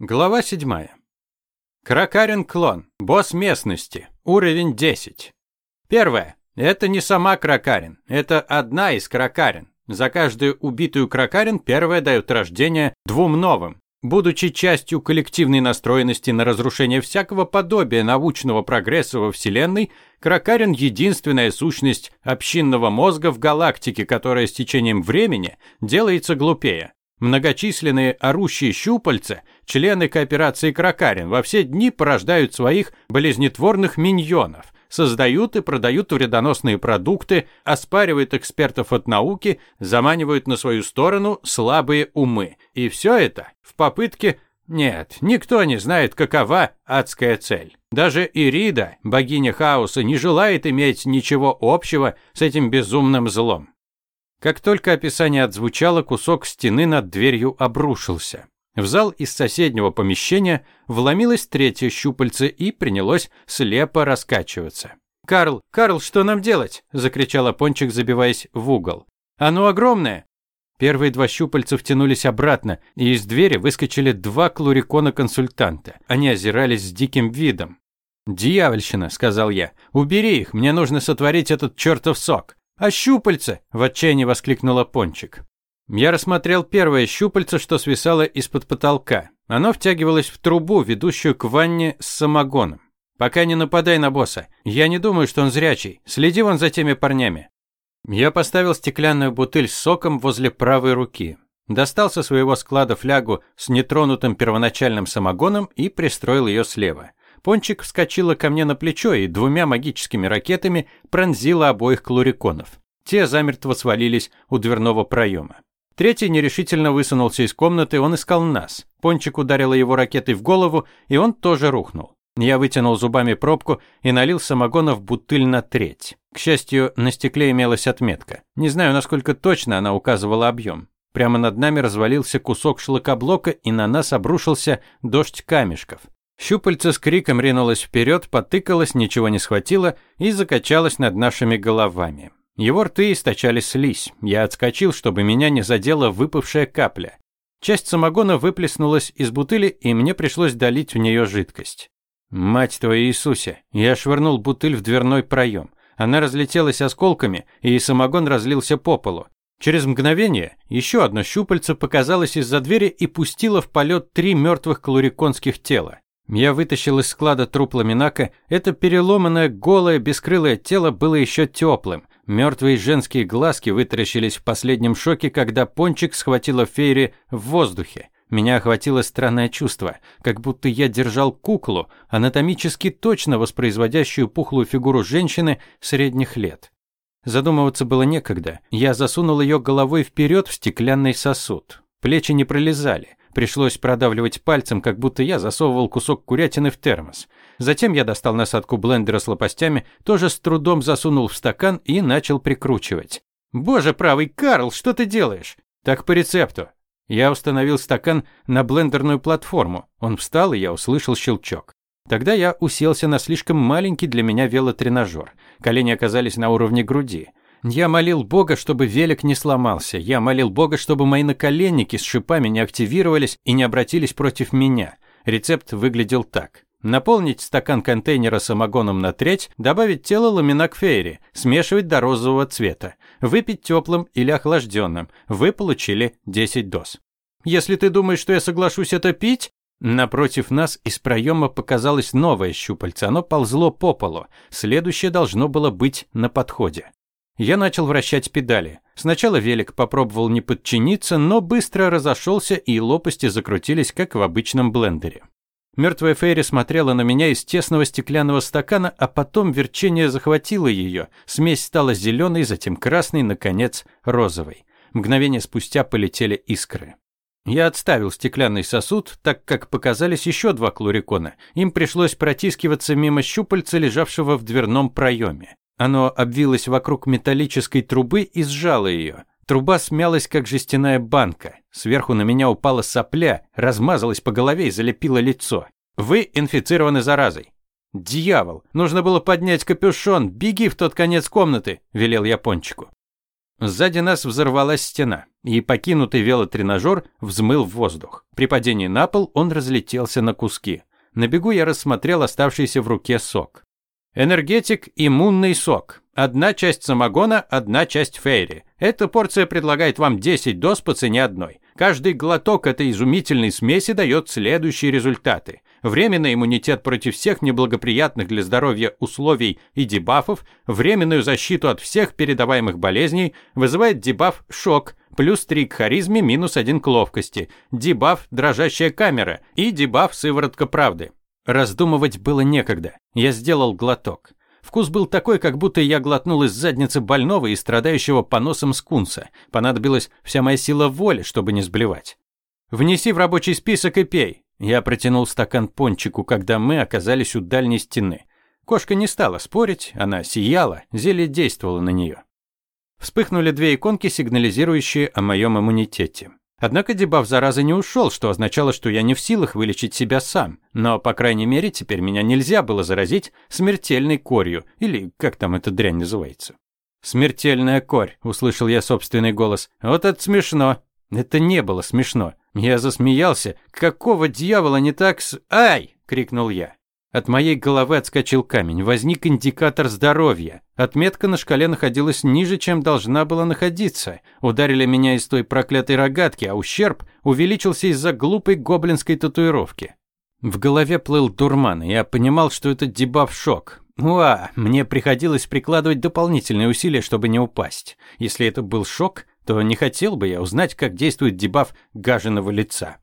Глава 7. Кракарин клон. Босс местности. Уровень 10. Первое. Это не сама Кракарин. Это одна из Кракарин. За каждую убитую Кракарин первая дает рождение двум новым. Будучи частью коллективной настроенности на разрушение всякого подобия научного прогресса во Вселенной, Кракарин – единственная сущность общинного мозга в галактике, которая с течением времени делается глупее. Многочисленные орущие щупальца, члены кооперации Кракарин, во все дни порождают своих болезнетворных миньонов, создают и продают вредоносные продукты, оспаривают экспертов от науки, заманивают на свою сторону слабые умы. И все это в попытке нет, никто не знает, какова адская цель. Даже Ирида, богиня хаоса, не желает иметь ничего общего с этим безумным злом. Как только описание отзвучало, кусок стены над дверью обрушился. В зал из соседнего помещения вломилось третье щупальце и принялось слепо раскачиваться. «Карл, Карл, что нам делать?» – закричала Пончик, забиваясь в угол. «Оно огромное!» Первые два щупальца втянулись обратно, и из двери выскочили два клурикона-консультанта. Они озирались с диким видом. «Дьявольщина», – сказал я. «Убери их, мне нужно сотворить этот чертов сок». «А щупальца?» – в отчаянии воскликнула Пончик. Я рассмотрел первое щупальце, что свисало из-под потолка. Оно втягивалось в трубу, ведущую к ванне с самогоном. «Пока не нападай на босса. Я не думаю, что он зрячий. Следи вон за теми парнями». Я поставил стеклянную бутыль с соком возле правой руки. Достал со своего склада флягу с нетронутым первоначальным самогоном и пристроил ее слева. Пончик вскочила ко мне на плечо и двумя магическими ракетами пронзила обоих клуриконов. Те замертво свалились у дверного проема. Третий нерешительно высунулся из комнаты, он искал нас. Пончик ударила его ракетой в голову, и он тоже рухнул. Я вытянул зубами пробку и налил самогона в бутыль на треть. К счастью, на стекле имелась отметка. Не знаю, насколько точно она указывала объем. Прямо над нами развалился кусок шлакоблока, и на нас обрушился дождь камешков. Щупальце с криком ринулось вперед, потыкалось, ничего не схватило и закачалось над нашими головами. Его рты источали слизь. Я отскочил, чтобы меня не задела выпавшая капля. Часть самогона выплеснулась из бутыли, и мне пришлось долить в нее жидкость. Мать твою Иисусе! Я швырнул бутыль в дверной проем. Она разлетелась осколками, и самогон разлился по полу. Через мгновение еще одно щупальце показалось из-за двери и пустило в полет три мертвых клуриконских тела. Я вытащил из склада труп ламинака. Это переломанное, голое, бескрылое тело было еще теплым. Мертвые женские глазки вытаращились в последнем шоке, когда пончик схватила Фейри в воздухе. Меня охватило странное чувство, как будто я держал куклу, анатомически точно воспроизводящую пухлую фигуру женщины средних лет. Задумываться было некогда. Я засунул ее головой вперед в стеклянный сосуд. Плечи не пролезали. Пришлось продавливать пальцем, как будто я засовывал кусок курятины в термос. Затем я достал насадку блендера с лопастями, тоже с трудом засунул в стакан и начал прикручивать. «Боже правый, Карл, что ты делаешь?» «Так по рецепту». Я установил стакан на блендерную платформу. Он встал, и я услышал щелчок. Тогда я уселся на слишком маленький для меня велотренажер. Колени оказались на уровне груди. Я молил Бога, чтобы велик не сломался. Я молил Бога, чтобы мои наколенники с шипами не активировались и не обратились против меня. Рецепт выглядел так. Наполнить стакан контейнера самогоном на треть, добавить тело ламинак фейри, смешивать до розового цвета. Выпить теплым или охлажденным. Вы получили 10 доз. Если ты думаешь, что я соглашусь это пить, Напротив нас из проема показалось новое щупальце. Оно ползло по полу. Следующее должно было быть на подходе. Я начал вращать педали. Сначала велик попробовал не подчиниться, но быстро разошелся и лопасти закрутились, как в обычном блендере. Мертвая Фейри смотрела на меня из тесного стеклянного стакана, а потом верчение захватило ее. Смесь стала зеленой, затем красной, наконец, розовой. Мгновение спустя полетели искры. Я отставил стеклянный сосуд, так как показались еще два клурикона. Им пришлось протискиваться мимо щупальца, лежавшего в дверном проеме. Оно обвилось вокруг металлической трубы и сжало ее. Труба смялась, как жестяная банка. Сверху на меня упала сопля, размазалась по голове и залепила лицо. Вы инфицированы заразой. Дьявол! Нужно было поднять капюшон. Беги в тот конец комнаты, велел я пончику. Сзади нас взорвалась стена, и покинутый велотренажер взмыл в воздух. При падении на пол он разлетелся на куски. На бегу я рассмотрел оставшийся в руке сок. Энергетик иммунный сок. Одна часть самогона, одна часть фейри. Эта порция предлагает вам 10 доз по цене одной. Каждый глоток этой изумительной смеси дает следующие результаты. Временный иммунитет против всех неблагоприятных для здоровья условий и дебафов, временную защиту от всех передаваемых болезней, вызывает дебаф «шок», плюс 3 к харизме, минус 1 к ловкости, дебаф «дрожащая камера» и дебаф «сыворотка правды». Раздумывать было некогда. Я сделал глоток. Вкус был такой, как будто я глотнул из задницы больного и страдающего поносом скунса. Понадобилась вся моя сила воли, чтобы не сблевать. «Внеси в рабочий список и пей». Я протянул стакан пончику, когда мы оказались у дальней стены. Кошка не стала спорить, она сияла, зелье действовало на нее. Вспыхнули две иконки, сигнализирующие о моем иммунитете. Однако дебаф заразы не ушел, что означало, что я не в силах вылечить себя сам. Но, по крайней мере, теперь меня нельзя было заразить смертельной корью, или как там эта дрянь называется. «Смертельная корь», — услышал я собственный голос. «Вот это смешно». Это не было смешно. Я засмеялся. «Какого дьявола не так с...» «Ай!» — крикнул я. От моей головы отскочил камень. Возник индикатор здоровья. Отметка на шкале находилась ниже, чем должна была находиться. Ударили меня из той проклятой рогатки, а ущерб увеличился из-за глупой гоблинской татуировки. В голове плыл дурман, и я понимал, что это дебаф-шок. Уа, мне приходилось прикладывать дополнительные усилия, чтобы не упасть. Если это был шок, то не хотел бы я узнать, как действует дебаф гаженого лица.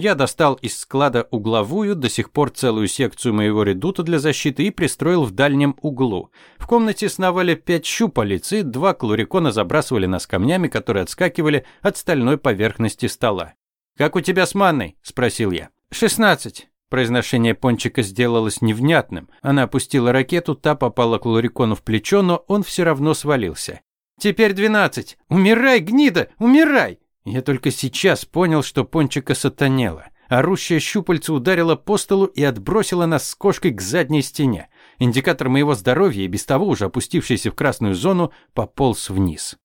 Я достал из склада угловую, до сих пор целую секцию моего редута для защиты и пристроил в дальнем углу. В комнате сновали пять щупалец, и два клурикона забрасывали нас камнями, которые отскакивали от стальной поверхности стола. «Как у тебя с манной?» – спросил я. «Шестнадцать». Произношение пончика сделалось невнятным. Она опустила ракету, та попала клурикону в плечо, но он все равно свалился. «Теперь двенадцать! Умирай, гнида, умирай!» Я только сейчас понял, что пончика сатанела. Орущая щупальце ударила по столу и отбросила нас с кошкой к задней стене. Индикатор моего здоровья, и без того уже опустившийся в красную зону, пополз вниз.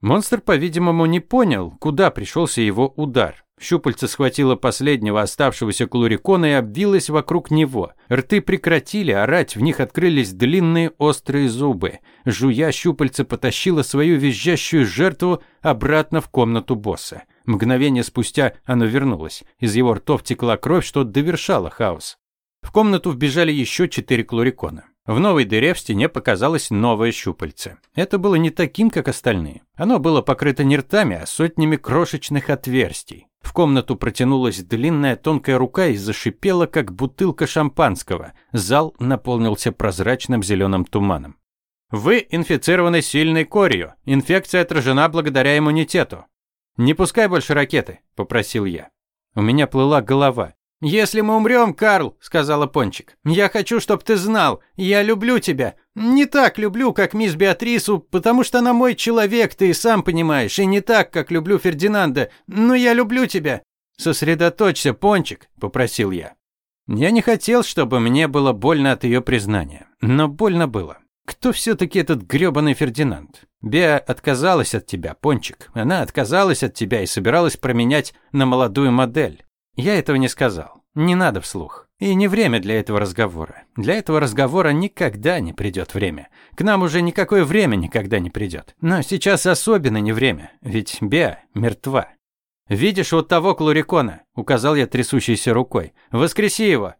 Монстр, по-видимому, не понял, куда пришелся его удар. Щупальце схватило последнего оставшегося клурикона и обвилось вокруг него. Рты прекратили орать, в них открылись длинные острые зубы. Жуя, щупальце потащило свою визжащую жертву обратно в комнату босса. Мгновение спустя оно вернулось. Из его ртов текла кровь, что довершало хаос. В комнату вбежали еще четыре клурикона. В новой дыре в стене показалось новое щупальце. Это было не таким, как остальные. Оно было покрыто не ртами, а сотнями крошечных отверстий. В комнату протянулась длинная тонкая рука и зашипела, как бутылка шампанского. Зал наполнился прозрачным зеленым туманом. «Вы инфицированы сильной корью. Инфекция отражена благодаря иммунитету. Не пускай больше ракеты», – попросил я. У меня плыла голова. «Если мы умрем, Карл», — сказала Пончик, — «я хочу, чтобы ты знал, я люблю тебя. Не так люблю, как мисс Беатрису, потому что она мой человек, ты сам понимаешь, и не так, как люблю Фердинанда, но я люблю тебя». «Сосредоточься, Пончик», — попросил я. Я не хотел, чтобы мне было больно от ее признания, но больно было. Кто все-таки этот грёбаный Фердинанд? Беа отказалась от тебя, Пончик. Она отказалась от тебя и собиралась променять на молодую модель. Я этого не сказал. Не надо вслух. И не время для этого разговора. Для этого разговора никогда не придет время. К нам уже никакое время никогда не придет. Но сейчас особенно не время, ведь Беа мертва. «Видишь вот того клурикона?» – указал я трясущейся рукой. «Воскреси его!»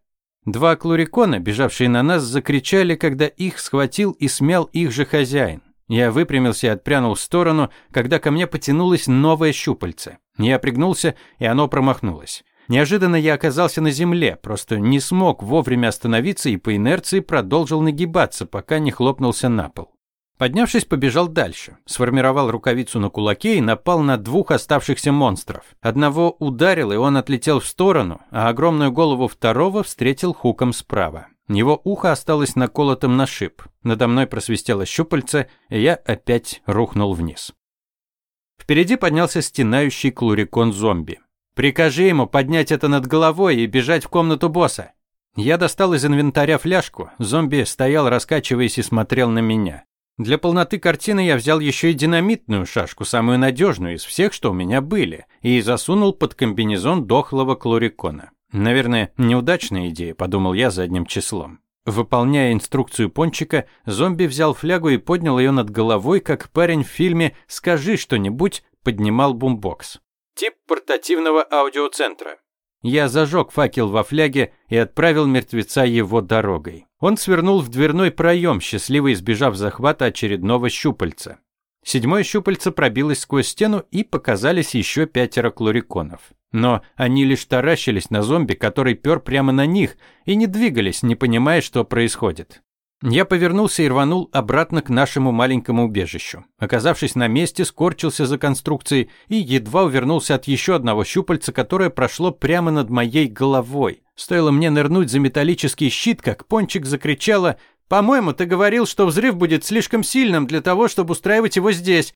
Два клурикона, бежавшие на нас, закричали, когда их схватил и смял их же хозяин. Я выпрямился и отпрянул в сторону, когда ко мне потянулось новое щупальце. Я пригнулся, и оно промахнулось. Неожиданно я оказался на земле, просто не смог вовремя остановиться и по инерции продолжил нагибаться, пока не хлопнулся на пол. Поднявшись, побежал дальше. Сформировал рукавицу на кулаке и напал на двух оставшихся монстров. Одного ударил, и он отлетел в сторону, а огромную голову второго встретил хуком справа. Его ухо осталось наколотым на шип. Надо мной просвистело щупальце, и я опять рухнул вниз. Впереди поднялся стенающий клурикон-зомби. Прикажи ему поднять это над головой и бежать в комнату босса. Я достал из инвентаря фляжку. Зомби стоял, раскачиваясь, и смотрел на меня. Для полноты картины я взял еще и динамитную шашку, самую надежную из всех, что у меня были, и засунул под комбинезон дохлого клорикона. Наверное, неудачная идея, подумал я задним числом. Выполняя инструкцию пончика, зомби взял флягу и поднял ее над головой, как парень в фильме «Скажи что-нибудь» поднимал бумбокс. Тип портативного аудиоцентра. Я зажег факел во фляге и отправил мертвеца его дорогой. Он свернул в дверной проем, счастливо избежав захвата очередного щупальца. Седьмое щупальце пробилось сквозь стену и показались еще пятеро клориконов. Но они лишь таращились на зомби, который пер прямо на них, и не двигались, не понимая, что происходит. Я повернулся и рванул обратно к нашему маленькому убежищу. Оказавшись на месте, скорчился за конструкцией и едва увернулся от еще одного щупальца, которое прошло прямо над моей головой. Стоило мне нырнуть за металлический щит, как Пончик закричала «По-моему, ты говорил, что взрыв будет слишком сильным для того, чтобы устраивать его здесь».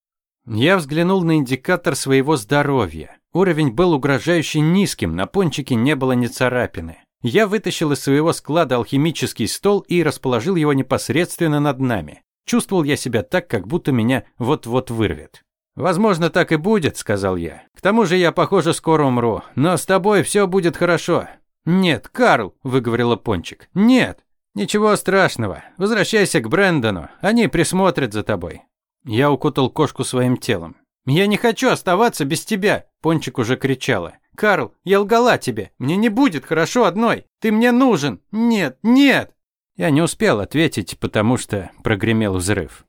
Я взглянул на индикатор своего здоровья. Уровень был угрожающе низким, на Пончике не было ни царапины. Я вытащил из своего склада алхимический стол и расположил его непосредственно над нами. Чувствовал я себя так, как будто меня вот-вот вырвет. «Возможно, так и будет», — сказал я. «К тому же я, похоже, скоро умру. Но с тобой все будет хорошо». «Нет, Карл», — выговорила Пончик. «Нет». «Ничего страшного. Возвращайся к Брэндону. Они присмотрят за тобой». Я укутал кошку своим телом. «Я не хочу оставаться без тебя», — Пончик уже кричала. Карл, я лгала тебе. Мне не будет хорошо одной. Ты мне нужен. Нет, нет. Я не успел ответить, потому что прогремел взрыв.